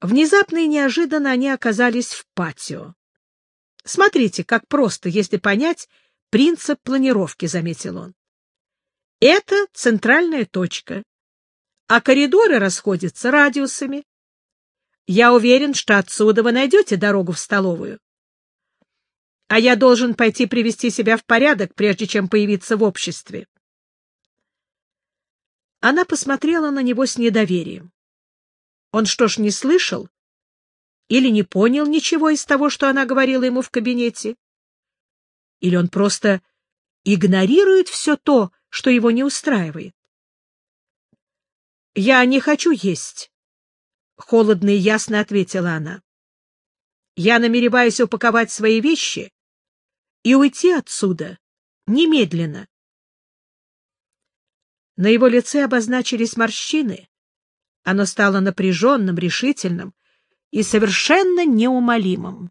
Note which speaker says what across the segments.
Speaker 1: Внезапно и неожиданно они оказались в патио. Смотрите, как просто, если понять принцип планировки, — заметил он. Это центральная точка, а коридоры расходятся радиусами. Я уверен, что отсюда вы найдете дорогу в столовую. А я должен пойти привести себя в порядок, прежде чем появиться в обществе. Она посмотрела на него с недоверием. Он что ж, не слышал? Или не понял ничего из того, что она говорила ему в кабинете? Или он просто игнорирует все то, что его не устраивает? «Я не хочу есть», — холодно и ясно ответила она. «Я намереваюсь упаковать свои вещи и уйти отсюда немедленно». На его лице обозначились морщины. Оно стало напряженным, решительным и совершенно неумолимым.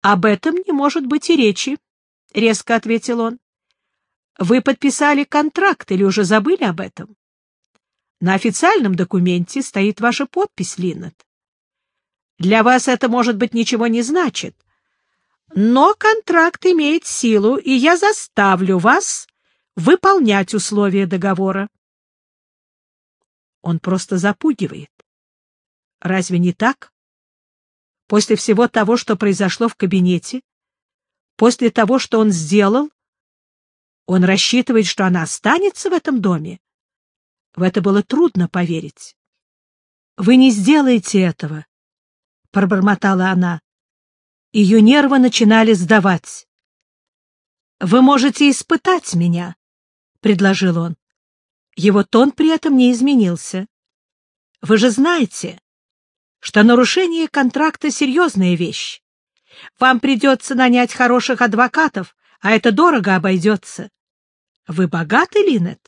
Speaker 1: «Об этом не может быть и речи», — резко ответил он. «Вы подписали контракт или уже забыли об этом?» На официальном документе стоит ваша подпись, Линнет. Для вас это, может быть, ничего не значит, но контракт имеет силу, и я заставлю вас выполнять условия договора. Он просто запугивает. Разве не так? После всего того, что произошло в кабинете, после того, что он сделал, он рассчитывает, что она останется в этом доме. В это было трудно поверить. — Вы не сделаете этого, — пробормотала она. Ее нервы начинали сдавать. — Вы можете испытать меня, — предложил он. Его тон при этом не изменился. — Вы же знаете, что нарушение контракта — серьезная вещь. Вам придется нанять хороших адвокатов, а это дорого обойдется. Вы богаты, Линет?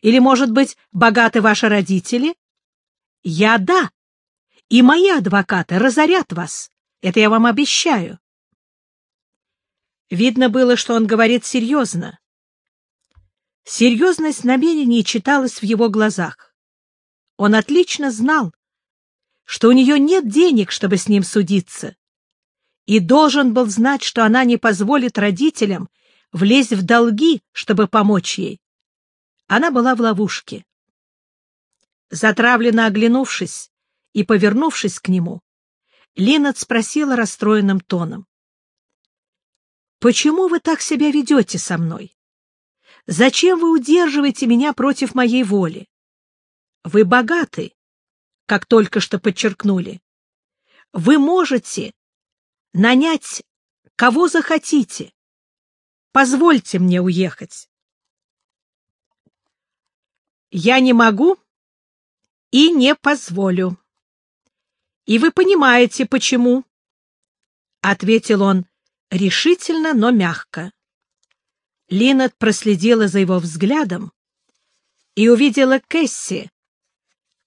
Speaker 1: Или, может быть, богаты ваши родители? Я — да. И мои адвокаты разорят вас. Это я вам обещаю. Видно было, что он говорит серьезно. Серьезность намерений читалась в его глазах. Он отлично знал, что у нее нет денег, чтобы с ним судиться, и должен был знать, что она не позволит родителям влезть в долги, чтобы помочь ей. Она была в ловушке. Затравленно оглянувшись и повернувшись к нему, Линнет спросила расстроенным тоном. «Почему вы так себя ведете со мной? Зачем вы удерживаете меня против моей воли? Вы богаты, как только что подчеркнули. Вы можете нанять кого захотите. Позвольте мне уехать. Я не могу и не позволю. И вы понимаете, почему, — ответил он решительно, но мягко. Линнет проследила за его взглядом и увидела Кэсси,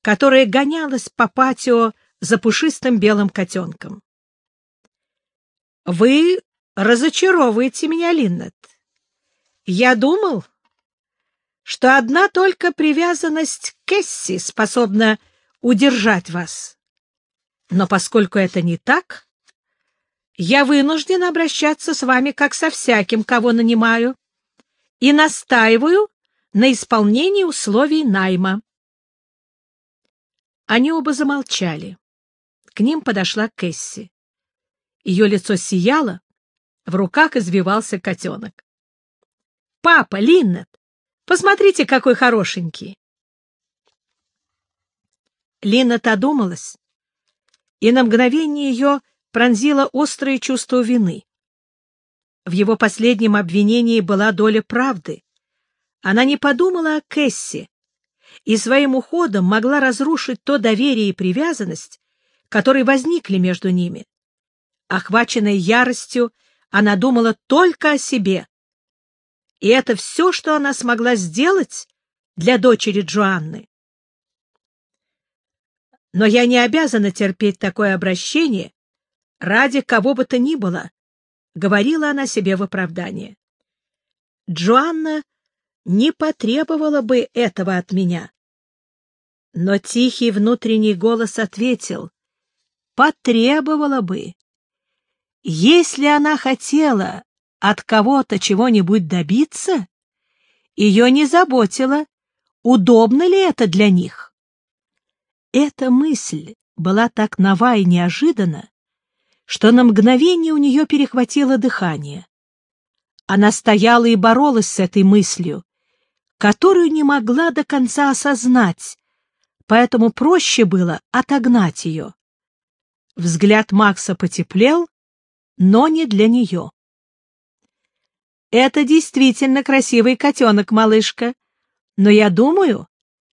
Speaker 1: которая гонялась по патио за пушистым белым котенком. — Вы разочаровываете меня, Линнет. Я думал, что одна только привязанность к Кэсси способна удержать вас. Но поскольку это не так, я вынужден обращаться с вами как со всяким, кого нанимаю, и настаиваю на исполнении условий найма. Они оба замолчали. К ним подошла Кэсси. Ее лицо сияло, в руках извивался котенок. — Папа, Линнет, Посмотрите, какой хорошенький. Лина одумалась, и на мгновение ее пронзило острое чувство вины. В его последнем обвинении была доля правды. Она не подумала о Кэсси и своим уходом могла разрушить то доверие и привязанность, которые возникли между ними. Охваченная яростью, она думала только о себе, и это все, что она смогла сделать для дочери Джоанны. Но я не обязана терпеть такое обращение ради кого бы то ни было, — говорила она себе в оправдание. Джоанна не потребовала бы этого от меня. Но тихий внутренний голос ответил, потребовала бы. Если она хотела от кого-то чего-нибудь добиться, ее не заботило, удобно ли это для них. Эта мысль была так нова и неожиданна, что на мгновение у нее перехватило дыхание. Она стояла и боролась с этой мыслью, которую не могла до конца осознать, поэтому проще было отогнать ее. Взгляд Макса потеплел, но не для нее. «Это действительно красивый котенок, малышка, но я думаю,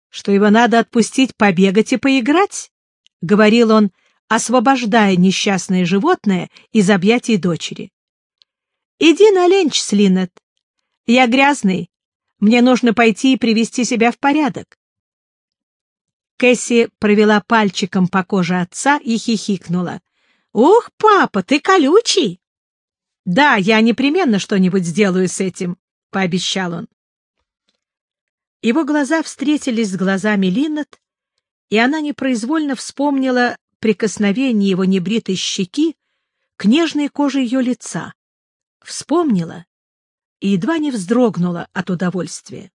Speaker 1: что его надо отпустить побегать и поиграть», — говорил он, освобождая несчастное животное из объятий дочери. «Иди на ленч, Слинет. Я грязный, мне нужно пойти и привести себя в порядок. Кэсси провела пальчиком по коже отца и хихикнула. «Ух, папа, ты колючий!» «Да, я непременно что-нибудь сделаю с этим», — пообещал он. Его глаза встретились с глазами Линнет, и она непроизвольно вспомнила прикосновение его небритой щеки к нежной коже ее лица. Вспомнила и едва не вздрогнула от удовольствия.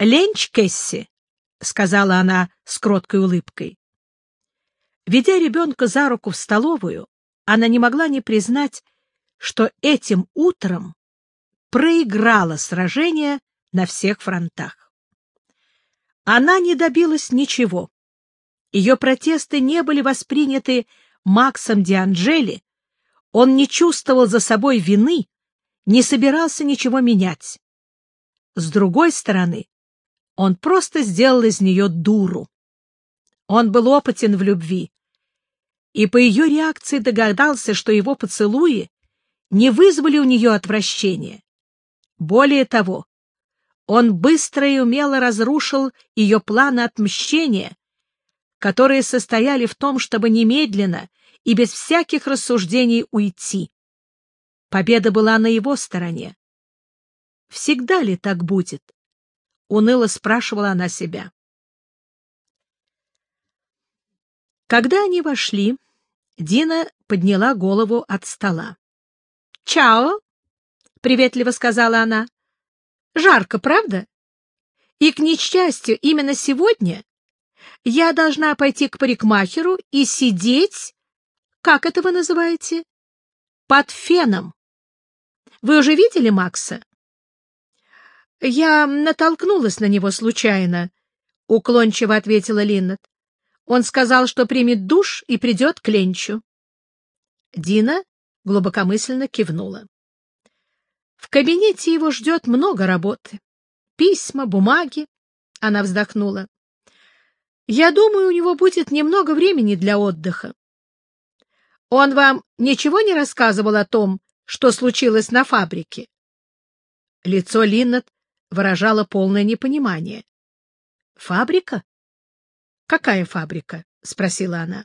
Speaker 1: «Ленч, Кэсси!» — сказала она с кроткой улыбкой. Ведя ребенка за руку в столовую, она не могла не признать, что этим утром проиграла сражение на всех фронтах. Она не добилась ничего. Ее протесты не были восприняты Максом Дианджели, он не чувствовал за собой вины не собирался ничего менять. С другой стороны, он просто сделал из нее дуру. Он был опытен в любви, и по ее реакции догадался, что его поцелуи не вызвали у нее отвращения. Более того, он быстро и умело разрушил ее планы отмщения, которые состояли в том, чтобы немедленно и без всяких рассуждений уйти. Победа была на его стороне. Всегда ли так будет? Уныло спрашивала она себя. Когда они вошли, Дина подняла голову от стола. «Чао!» — приветливо сказала она. «Жарко, правда? И, к несчастью, именно сегодня я должна пойти к парикмахеру и сидеть, как это вы называете, под феном. Вы уже видели Макса? — Я натолкнулась на него случайно, — уклончиво ответила Линнет. Он сказал, что примет душ и придет к Ленчу. Дина глубокомысленно кивнула. В кабинете его ждет много работы. Письма, бумаги. Она вздохнула. Я думаю, у него будет немного времени для отдыха. Он вам ничего не рассказывал о том, что случилось на фабрике. Лицо Линнет выражало полное непонимание. «Фабрика? Какая фабрика?» — спросила она.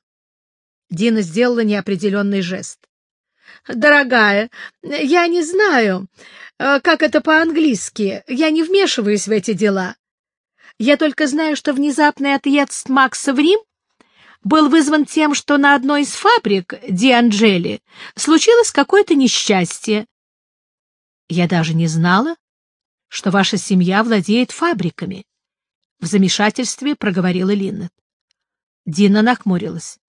Speaker 1: Дина сделала неопределенный жест. «Дорогая, я не знаю, э, как это по-английски. Я не вмешиваюсь в эти дела. Я только знаю, что внезапный отъезд Макса в Рим был вызван тем, что на одной из фабрик Дианджели случилось какое-то несчастье. Я даже не знала, что ваша семья владеет фабриками. В замешательстве проговорила Линнет. Дина нахмурилась.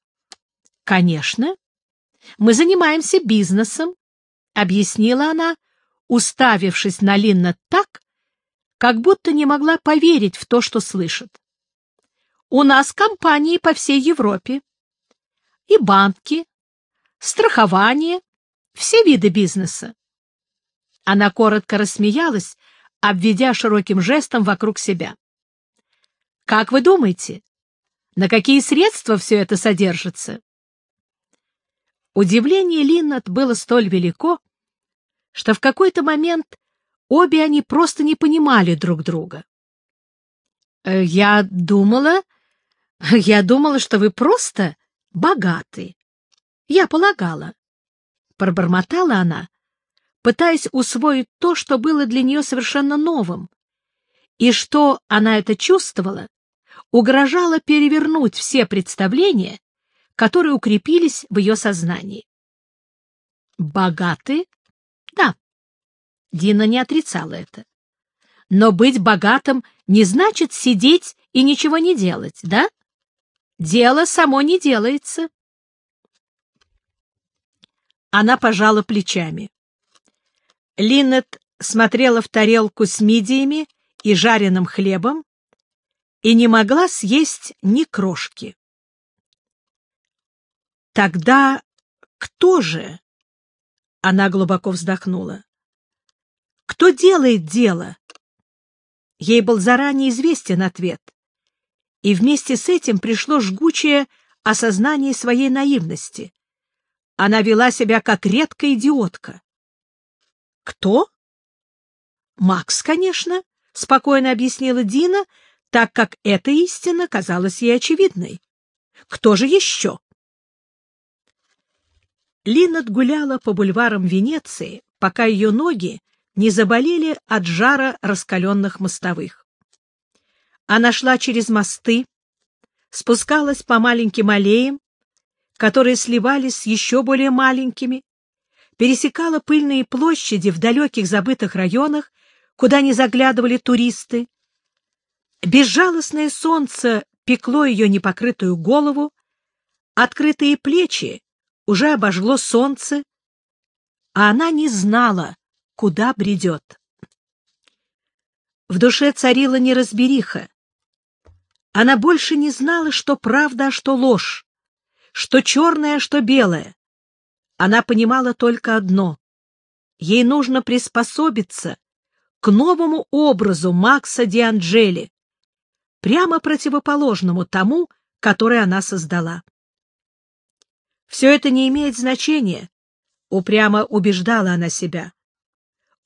Speaker 1: Конечно, мы занимаемся бизнесом, объяснила она, уставившись на Линнет так, как будто не могла поверить в то, что слышит. У нас компании по всей Европе. И банки, страхование, все виды бизнеса. Она коротко рассмеялась, обведя широким жестом вокруг себя. «Как вы думаете, на какие средства все это содержится?» Удивление Линнет было столь велико, что в какой-то момент обе они просто не понимали друг друга. «Э, «Я думала, Я думала, что вы просто богаты. Я полагала. Пробормотала она, пытаясь усвоить то, что было для нее совершенно новым, и что она это чувствовала, угрожала перевернуть все представления, которые укрепились в ее сознании. Богаты? Да. Дина не отрицала это. Но быть богатым не значит сидеть и ничего не делать, да? Дело само не делается. Она пожала плечами. Линнет смотрела в тарелку с мидиями и жареным хлебом и не могла съесть ни крошки. Тогда кто же? Она глубоко вздохнула. Кто делает дело? Ей был заранее известен ответ. И вместе с этим пришло жгучее осознание своей наивности. Она вела себя как редкая идиотка. Кто? Макс, конечно, спокойно объяснила Дина, так как эта истина казалась ей очевидной. Кто же еще? Линнет гуляла по бульварам Венеции, пока ее ноги не заболели от жара раскаленных мостовых. Она шла через мосты, спускалась по маленьким аллеям, которые сливались с еще более маленькими, пересекала пыльные площади в далеких забытых районах, куда не заглядывали туристы. Безжалостное солнце пекло ее непокрытую голову, открытые плечи уже обожгло солнце, а она не знала, куда бредет. В душе царила неразбериха. Она больше не знала, что правда, а что ложь, что черное, а что белое. Она понимала только одно — ей нужно приспособиться к новому образу Макса Дианджели, прямо противоположному тому, который она создала. Все это не имеет значения, упрямо убеждала она себя.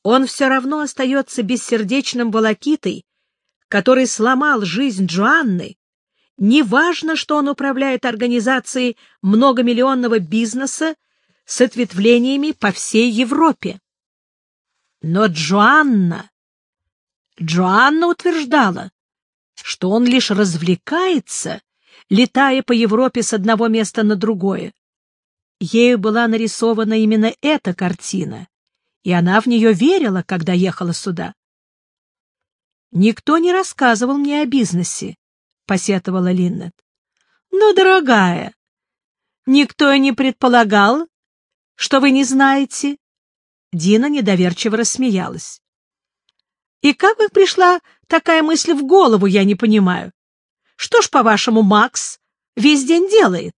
Speaker 1: Он все равно остается бессердечным волокитой, который сломал жизнь Джоанны. Неважно, что он управляет организацией многомиллионного бизнеса с ответвлениями по всей Европе. Но Джоанна... Джоанна утверждала, что он лишь развлекается, летая по Европе с одного места на другое. Ею была нарисована именно эта картина, и она в нее верила, когда ехала сюда. «Никто не рассказывал мне о бизнесе», — посетовала Линнет. «Ну, дорогая, никто и не предполагал, что вы не знаете». Дина недоверчиво рассмеялась. «И как бы пришла такая мысль в голову, я не понимаю. Что ж, по-вашему, Макс весь день делает?»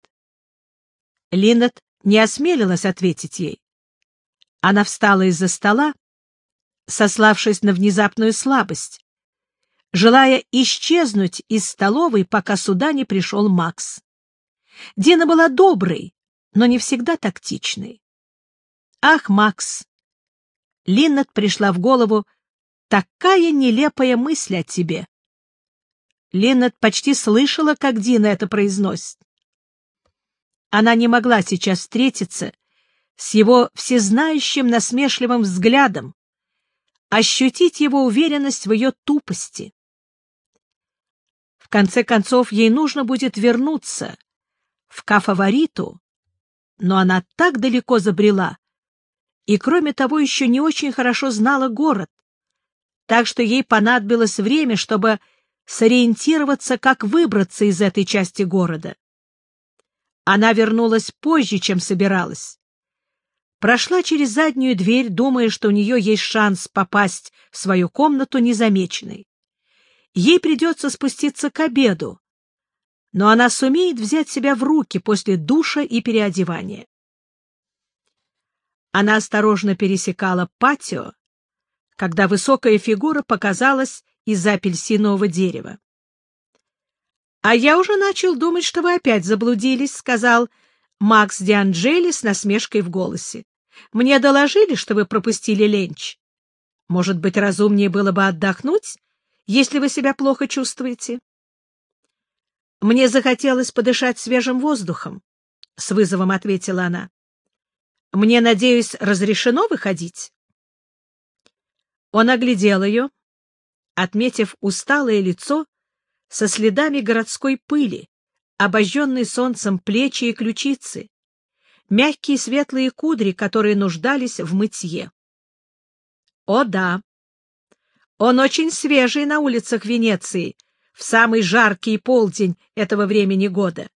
Speaker 1: Линнет не осмелилась ответить ей. Она встала из-за стола, сославшись на внезапную слабость, желая исчезнуть из столовой, пока сюда не пришел Макс. Дина была доброй, но не всегда тактичной. «Ах, Макс!» Линнет пришла в голову такая нелепая мысль о тебе. Линнет почти слышала, как Дина это произносит. Она не могла сейчас встретиться с его всезнающим насмешливым взглядом, ощутить его уверенность в ее тупости. В конце концов, ей нужно будет вернуться в Кафавориту, но она так далеко забрела, и, кроме того, еще не очень хорошо знала город, так что ей понадобилось время, чтобы сориентироваться, как выбраться из этой части города. Она вернулась позже, чем собиралась. Прошла через заднюю дверь, думая, что у нее есть шанс попасть в свою комнату незамеченной. Ей придется спуститься к обеду, но она сумеет взять себя в руки после душа и переодевания. Она осторожно пересекала патио, когда высокая фигура показалась из-за апельсинового дерева. «А я уже начал думать, что вы опять заблудились», — сказал Макс Дианджели с насмешкой в голосе. «Мне доложили, что вы пропустили ленч. Может быть, разумнее было бы отдохнуть, если вы себя плохо чувствуете?» «Мне захотелось подышать свежим воздухом», — с вызовом ответила она. «Мне, надеюсь, разрешено выходить?» Он оглядел ее, отметив усталое лицо со следами городской пыли, обожженные солнцем плечи и ключицы, мягкие светлые кудри, которые нуждались в мытье. О да, он очень свежий на улицах Венеции в самый жаркий полдень этого времени года.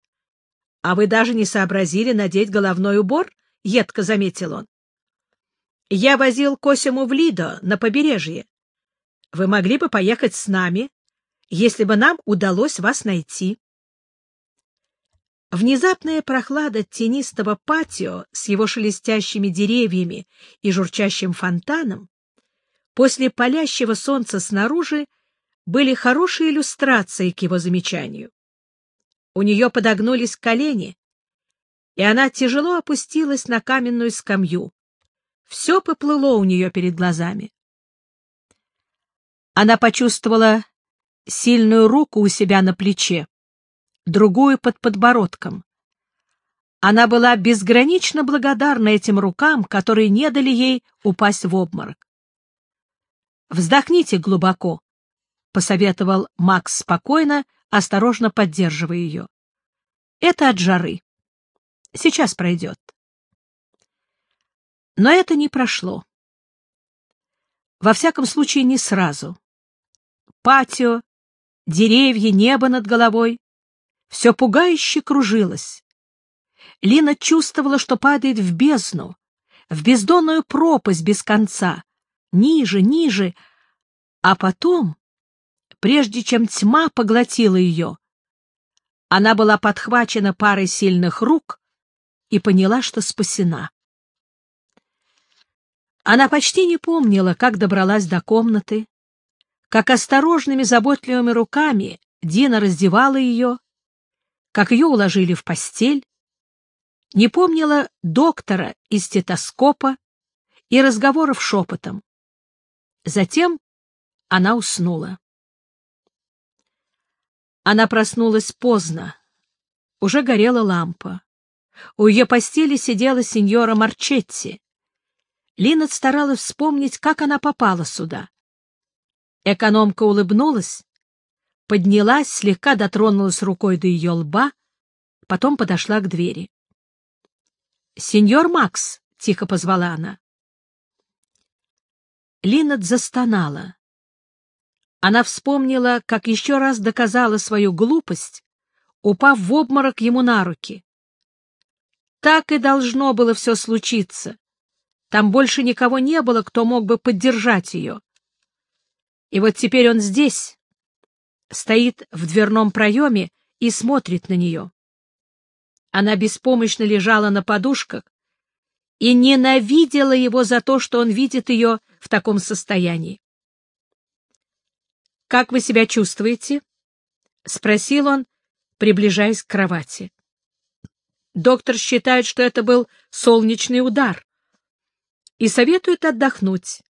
Speaker 1: А вы даже не сообразили надеть головной убор? — едко заметил он. Я возил Косиму в Лидо, на побережье. Вы могли бы поехать с нами, если бы нам удалось вас найти. Внезапная прохлада тенистого патио с его шелестящими деревьями и журчащим фонтаном после палящего солнца снаружи были хорошей иллюстрацией к его замечанию. У нее подогнулись колени, и она тяжело опустилась на каменную скамью. Все поплыло у нее перед глазами. Она почувствовала сильную руку у себя на плече, другую под подбородком. Она была безгранично благодарна этим рукам, которые не дали ей упасть в обморок. Вздохните глубоко, — посоветовал Макс спокойно, осторожно поддерживая ее. Это от жары. Сейчас пройдет. Но это не прошло. Во всяком случае, не сразу. Патио, деревья, небо над головой — все пугающе кружилось. Лина чувствовала, что падает в бездну, в бездонную пропасть без конца, ниже, ниже, а потом, прежде чем тьма поглотила ее, она была подхвачена парой сильных рук и поняла, что спасена. Она почти не помнила, как добралась до комнаты, как осторожными заботливыми руками Дина раздевала ее, как ее уложили в постель, не помнила доктора и стетоскопа и разговоров шепотом. Затем она уснула. Она проснулась поздно. Уже горела лампа. У ее постели сидела сеньора Марчетти. Лина старалась вспомнить, как она попала сюда. Экономка улыбнулась, поднялась, слегка дотронулась рукой до ее лба, потом подошла к двери. — Сеньор Макс, — тихо позвала она. Линнет застонала. Она вспомнила, как еще раз доказала свою глупость, упав в обморок ему на руки. Так и должно было все случиться. Там больше никого не было, кто мог бы поддержать ее. И вот теперь он здесь, стоит в дверном проеме и смотрит на нее. Она беспомощно лежала на подушках и ненавидела его за то, что он видит ее в таком состоянии. «Как вы себя чувствуете?» — спросил он, приближаясь к кровати. Доктор считает, что это был солнечный удар и советует отдохнуть.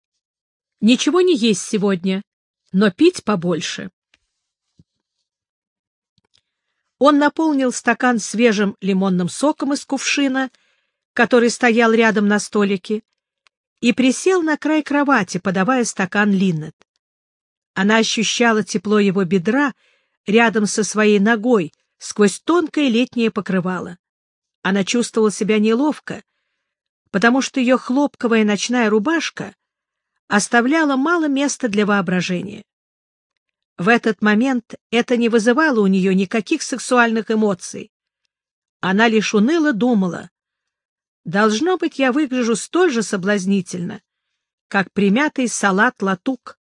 Speaker 1: Ничего не есть сегодня, но пить побольше. Он наполнил стакан свежим лимонным соком из кувшина, который стоял рядом на столике, и присел на край кровати, подавая стакан Линнет. Она ощущала тепло его бедра рядом со своей ногой сквозь тонкое летнее покрывало. Она чувствовала себя неловко, потому что ее хлопковая ночная рубашка оставляла мало места для воображения. В этот момент это не вызывало у нее никаких сексуальных эмоций. Она лишь уныло думала, Должно быть, я выгляжу столь же соблазнительно, как примятый салат-латук.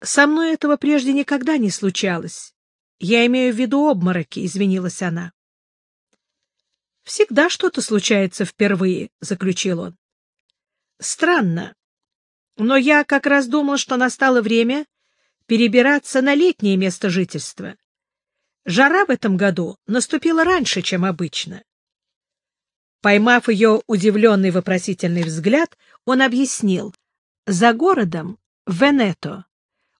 Speaker 1: Со мной этого прежде никогда не случалось. Я имею в виду обмороки, — извинилась она. Всегда что-то случается впервые, — заключил он. Странно, но я как раз думал, что настало время перебираться на летнее место жительства. Жара в этом году наступила раньше, чем обычно. Поймав ее удивленный вопросительный взгляд, он объяснил. «За городом, в Венето,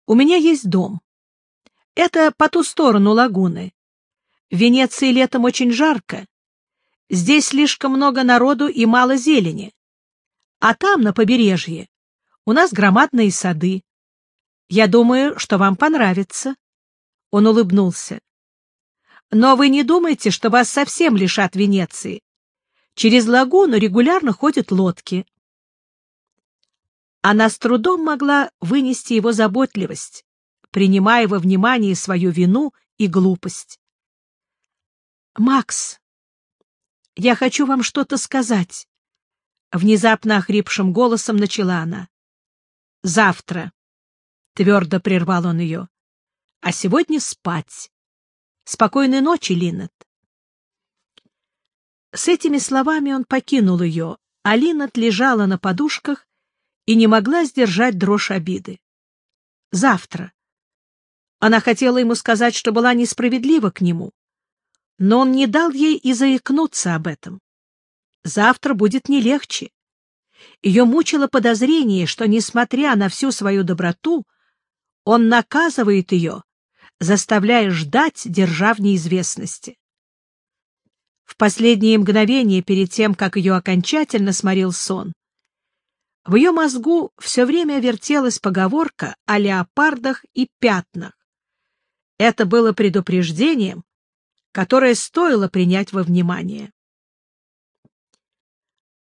Speaker 1: у меня есть дом. Это по ту сторону лагуны. В Венеции летом очень жарко. Здесь слишком много народу и мало зелени. А там, на побережье, у нас громадные сады. Я думаю, что вам понравится. Он улыбнулся. Но вы не думайте, что вас совсем лишат Венеции. Через лагуну регулярно ходят лодки. Она с трудом могла вынести его заботливость, принимая во внимание свою вину и глупость. «Макс, я хочу вам что-то сказать», — внезапно охрипшим голосом начала она. «Завтра», — твердо прервал он ее, — «а сегодня спать. Спокойной ночи, Линнет». С этими словами он покинул ее, а Линнет лежала на подушках и не могла сдержать дрожь обиды. Завтра. Она хотела ему сказать, что была несправедлива к нему, но он не дал ей и заикнуться об этом. Завтра будет не легче. Ее мучило подозрение, что, несмотря на всю свою доброту, он наказывает ее, заставляя ждать, держа в неизвестности. В последние мгновения перед тем, как ее окончательно сморил сон, в ее мозгу все время вертелась поговорка о леопардах и пятнах. Это было предупреждением, которое стоило принять во внимание.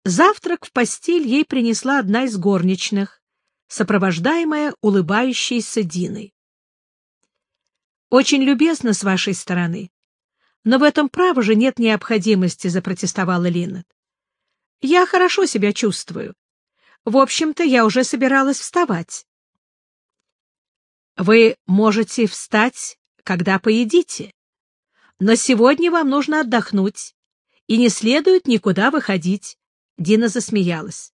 Speaker 1: Завтрак в постель ей принесла одна из горничных, сопровождаемая улыбающейся Диной. «Очень любезно с вашей стороны, но в этом право же нет необходимости», — запротестовала Линнет. «Я хорошо себя чувствую. В общем-то, я уже собиралась вставать». «Вы можете встать, когда поедите, но сегодня вам нужно отдохнуть, и не следует никуда выходить. Дина засмеялась.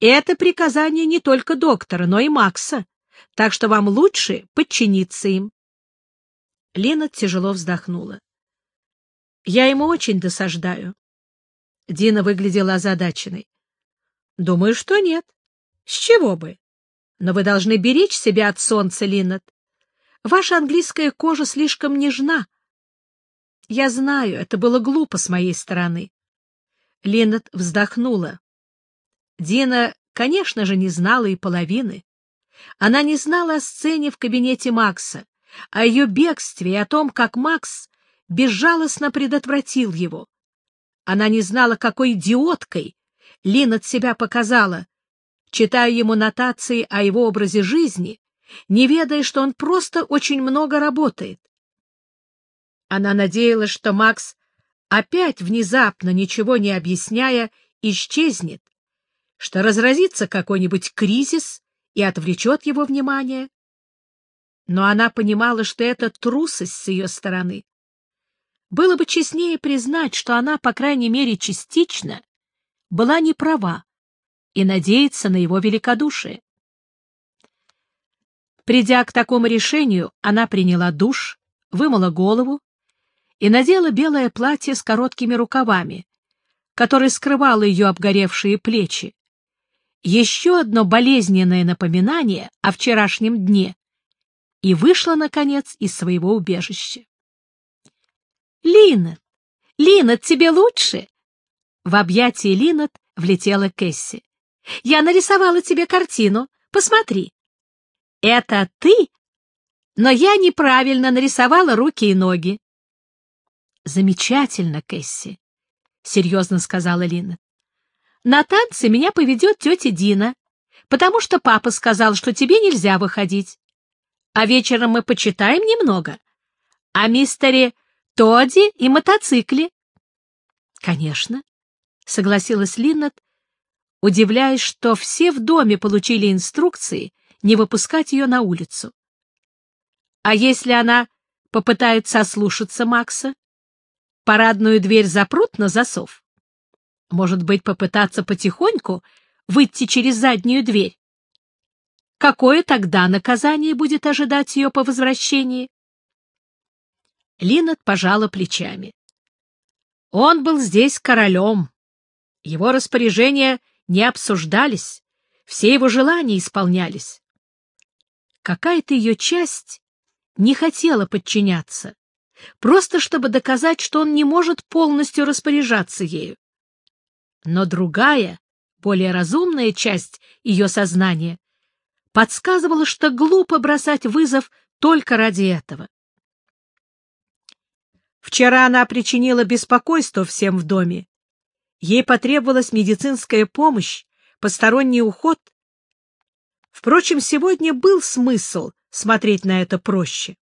Speaker 1: Это приказание не только доктора, но и Макса, так что вам лучше подчиниться им. Лена тяжело вздохнула. Я ему очень досаждаю. Дина выглядела озадаченной. Думаю, что нет. С чего бы? Но вы должны беречь себя от солнца, Линнет. Ваша английская кожа слишком нежна. Я знаю, это было глупо с моей стороны. Леннет вздохнула. Дина, конечно же, не знала и половины. Она не знала о сцене в кабинете Макса, о ее бегстве и о том, как Макс безжалостно предотвратил его. Она не знала, какой идиоткой Линнет себя показала, читая ему нотации о его образе жизни, не ведая, что он просто очень много работает. Она надеялась, что Макс опять внезапно, ничего не объясняя, исчезнет, что разразится какой-нибудь кризис и отвлечет его внимание. Но она понимала, что это трусость с ее стороны. Было бы честнее признать, что она, по крайней мере, частично была не права и надеяться на его великодушие. Придя к такому решению, она приняла душ, вымыла голову и надела белое платье с короткими рукавами, которое скрывало ее обгоревшие плечи. Еще одно болезненное напоминание о вчерашнем дне и вышла, наконец, из своего убежища. «Линнет! Линнет, тебе лучше?» В объятии Линнет влетела Кэсси. «Я нарисовала тебе картину. Посмотри. Это ты, но я неправильно нарисовала руки и ноги. Замечательно, Кэсси, — серьезно сказала Лина. На танцы меня поведет тетя Дина, потому что папа сказал, что тебе нельзя выходить. А вечером мы почитаем немного о мистере Тоди и мотоцикле. — Конечно, — согласилась Линнет, удивляясь, что все в доме получили инструкции не выпускать ее на улицу. А если она попытается ослушаться Макса? парадную дверь запрут на засов? Может быть, попытаться потихоньку выйти через заднюю дверь? Какое тогда наказание будет ожидать ее по возвращении? Линнет пожала плечами. Он был здесь королем. Его распоряжения не обсуждались, все его желания исполнялись. Какая-то ее часть не хотела подчиняться, просто чтобы доказать, что он не может полностью распоряжаться ею. Но другая, более разумная часть ее сознания подсказывало, что глупо бросать вызов только ради этого. Вчера она причинила беспокойство всем в доме. Ей потребовалась медицинская помощь, посторонний уход. Впрочем, сегодня был смысл смотреть на это проще.